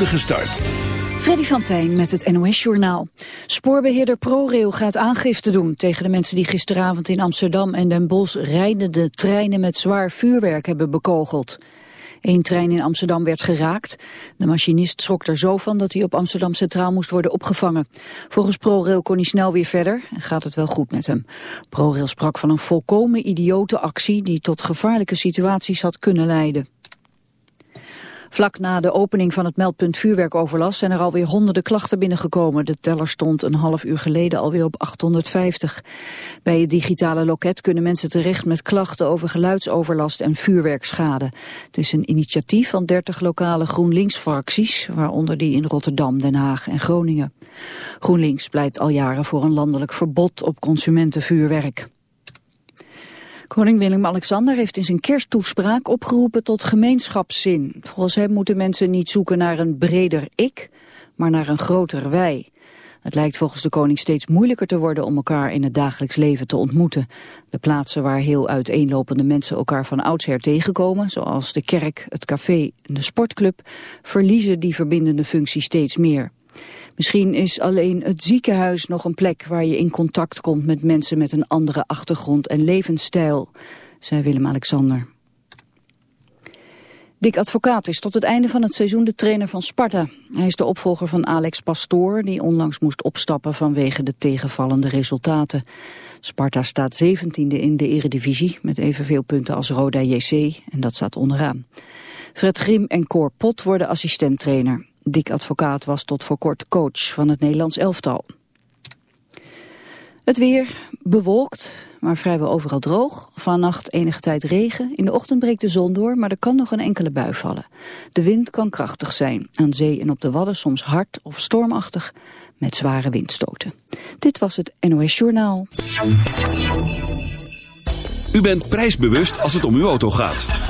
spoedige start. Freddy van Tijn met het NOS-journaal. Spoorbeheerder ProRail gaat aangifte doen tegen de mensen die gisteravond in Amsterdam en Den Bosch rijdende treinen met zwaar vuurwerk hebben bekogeld. Eén trein in Amsterdam werd geraakt. De machinist schrok er zo van dat hij op Amsterdam Centraal moest worden opgevangen. Volgens ProRail kon hij snel weer verder en gaat het wel goed met hem. ProRail sprak van een volkomen idiote actie die tot gevaarlijke situaties had kunnen leiden. Vlak na de opening van het meldpunt vuurwerkoverlast zijn er alweer honderden klachten binnengekomen. De teller stond een half uur geleden alweer op 850. Bij het digitale loket kunnen mensen terecht met klachten over geluidsoverlast en vuurwerkschade. Het is een initiatief van 30 lokale GroenLinks-fracties, waaronder die in Rotterdam, Den Haag en Groningen. GroenLinks pleit al jaren voor een landelijk verbod op consumentenvuurwerk. Koning Willem-Alexander heeft in zijn kersttoespraak opgeroepen tot gemeenschapszin. Volgens hem moeten mensen niet zoeken naar een breder ik, maar naar een groter wij. Het lijkt volgens de koning steeds moeilijker te worden om elkaar in het dagelijks leven te ontmoeten. De plaatsen waar heel uiteenlopende mensen elkaar van oudsher tegenkomen, zoals de kerk, het café en de sportclub, verliezen die verbindende functie steeds meer. Misschien is alleen het ziekenhuis nog een plek waar je in contact komt met mensen met een andere achtergrond en levensstijl, zei Willem-Alexander. Dick Advocaat is tot het einde van het seizoen de trainer van Sparta. Hij is de opvolger van Alex Pastoor, die onlangs moest opstappen vanwege de tegenvallende resultaten. Sparta staat 17e in de eredivisie, met evenveel punten als Roda JC, en dat staat onderaan. Fred Grim en Cor Pot worden assistenttrainer. Dick Advocaat was tot voor kort coach van het Nederlands elftal. Het weer bewolkt, maar vrijwel overal droog. Vannacht enige tijd regen. In de ochtend breekt de zon door, maar er kan nog een enkele bui vallen. De wind kan krachtig zijn. Aan zee en op de Wadden soms hard of stormachtig met zware windstoten. Dit was het NOS Journaal. U bent prijsbewust als het om uw auto gaat.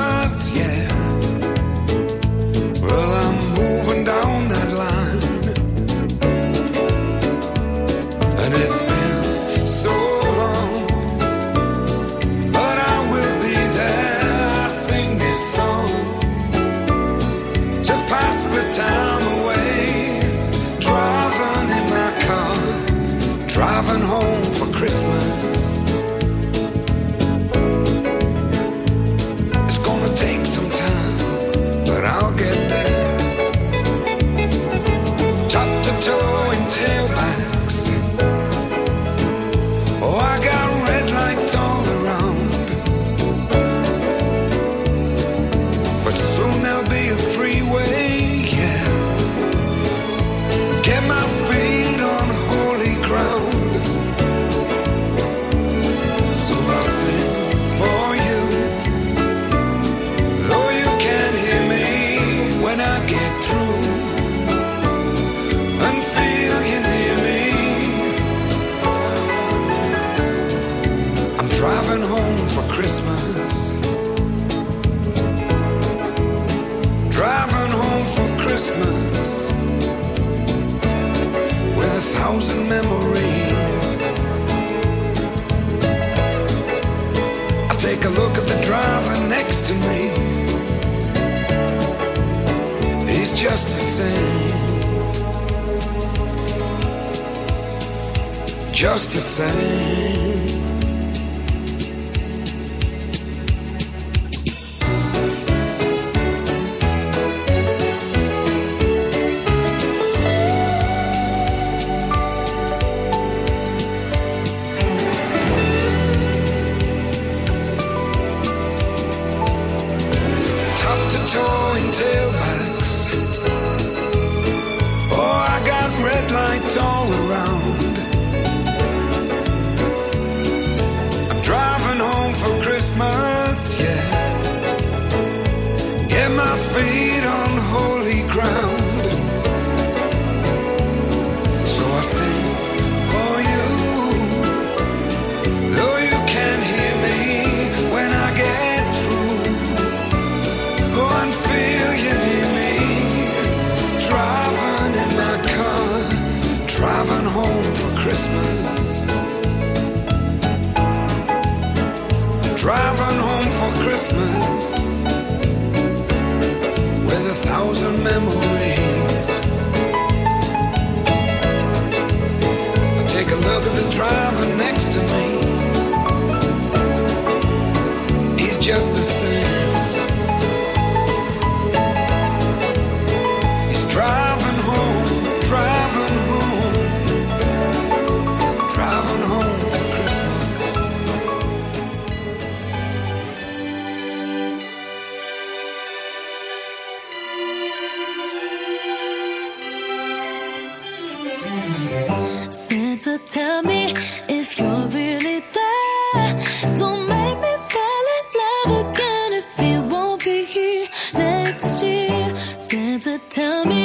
Just the same. Tell me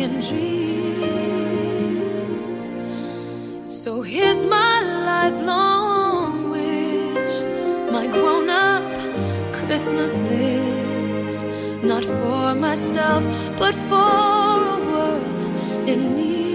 can dream. So here's my lifelong wish, my grown up Christmas list. Not for myself, but for a world in need.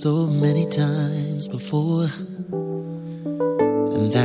So many times before.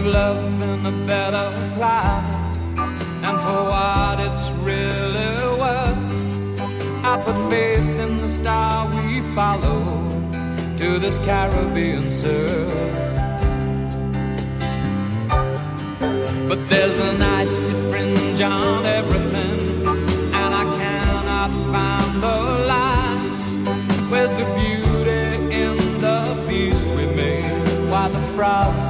of love in a better climate, and for what it's really worth, I put faith in the star we follow to this Caribbean surf. But there's an icy fringe on everything, and I cannot find the lines. Where's the beauty in the beast we made? Why the frost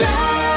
50.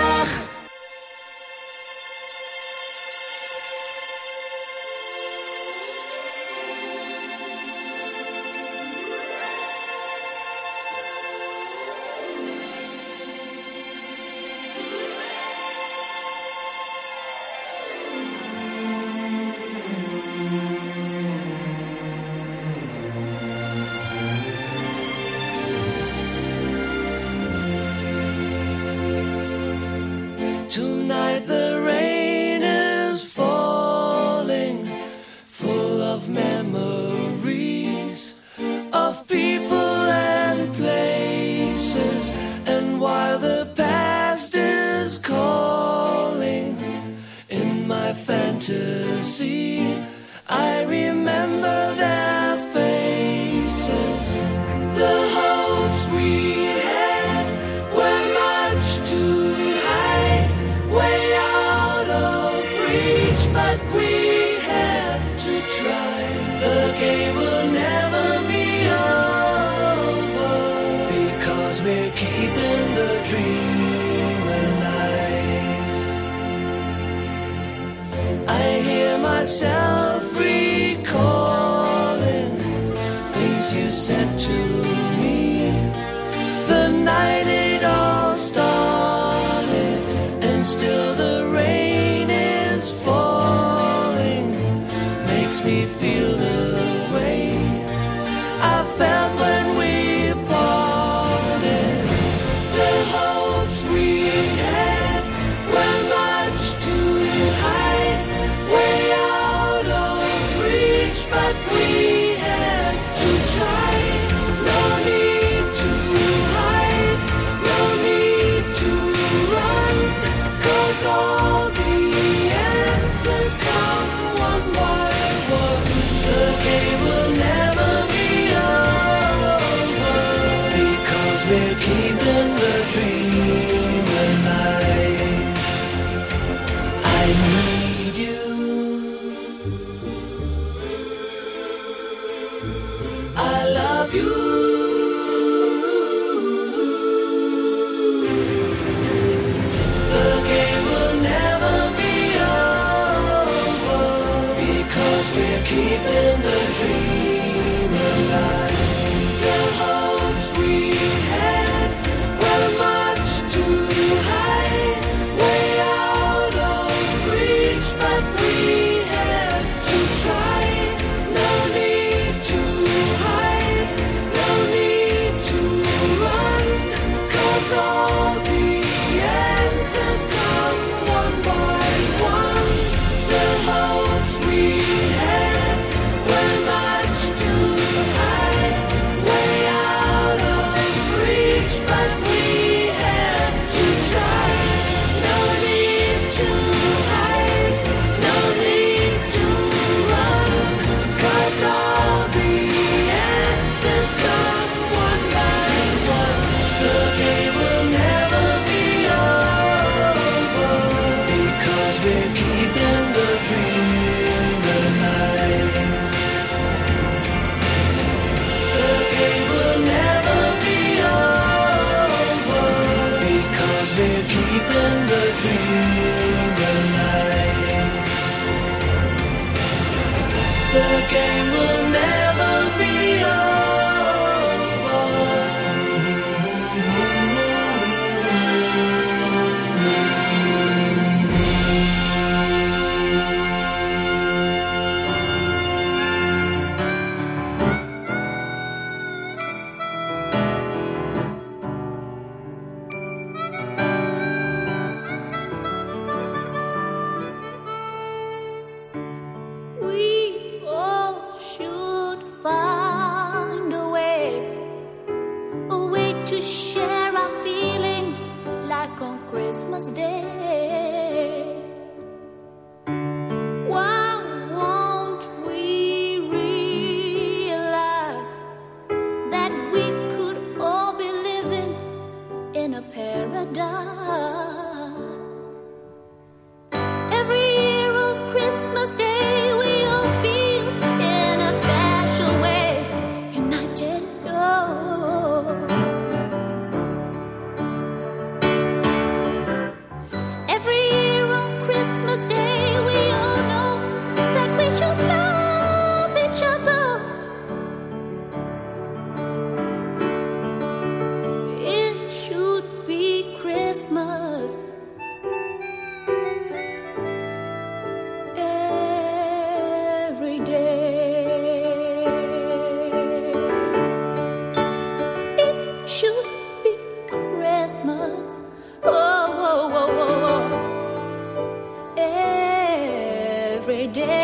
day.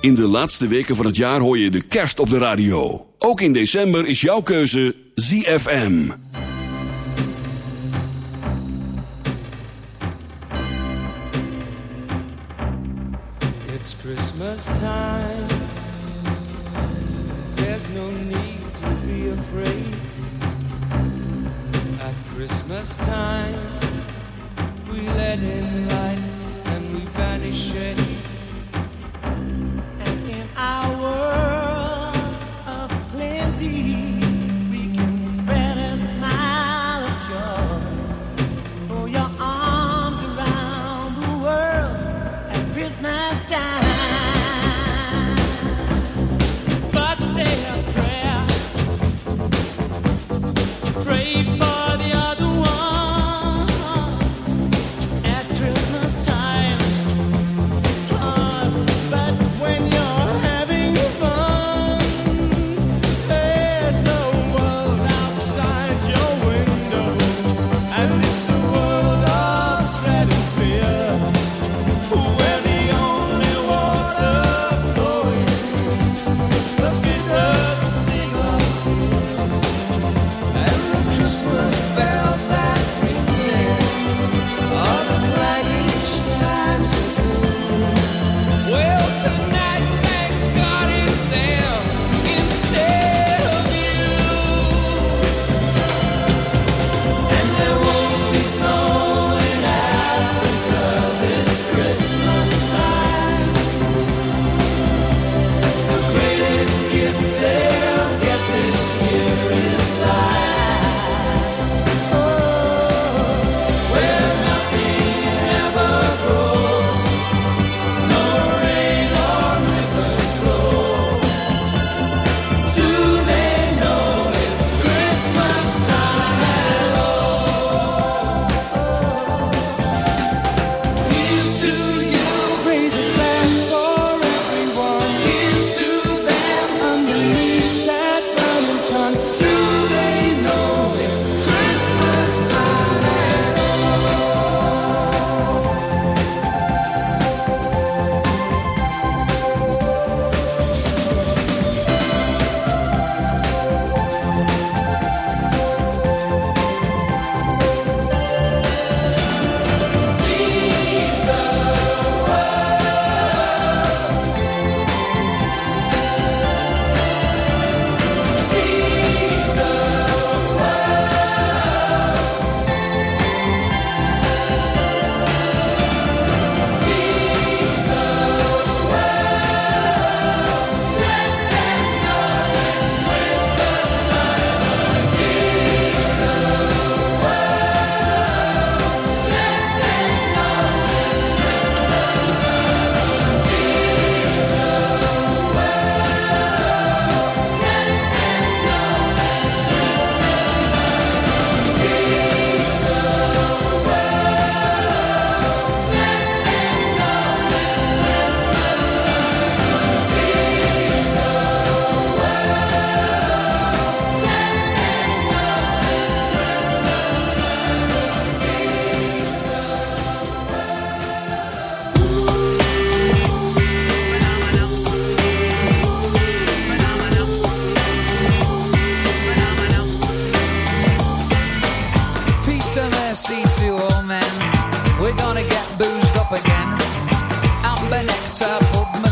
In de laatste weken van het jaar hoor je de kerst op de radio. Ook in december is jouw keuze ZFM. It's Christmas time. There's no need to be afraid. At Christmas time, we let it light and we banish it.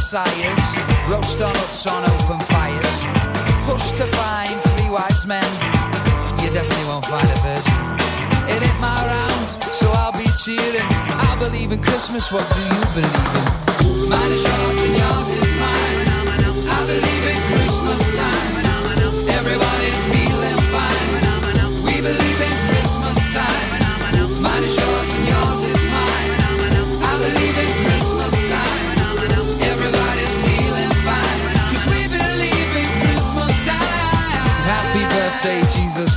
sires, roast our nuts on open fires. Push to find three wise men, you definitely won't find a virgin. It ain't my round, so I'll be cheering. I believe in Christmas, what do you believe in? Mine is yours and yours is mine. I believe in Christmas time. Everybody's feeling fine. We believe in Christmas time.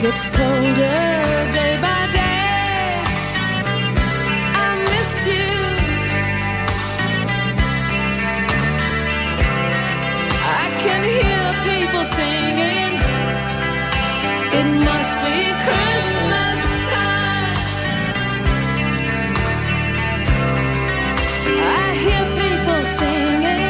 gets colder day by day. I miss you. I can hear people singing. It must be Christmas time. I hear people singing.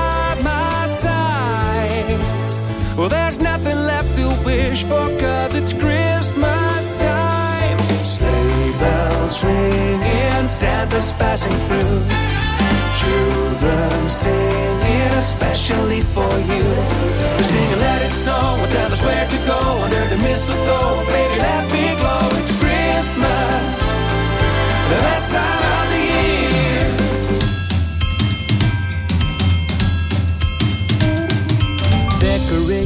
Well, there's nothing left to wish for, cause it's Christmas time. Sleigh bells ringing, Santa's passing through. Children singing, especially for you. They're singing, let it snow, and tell us where to go under the mistletoe. Baby, let me glow, it's Christmas, the best time of the year.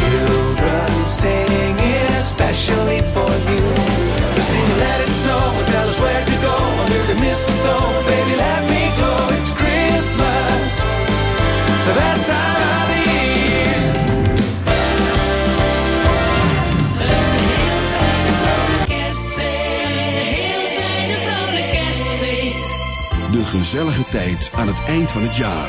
Children singing, especially for you. They sing, let it snow, tell us where to go under the mistletoe. Baby, let me glow. It's Christmas, the best time of the year. De gezellige tijd aan het eind van het jaar.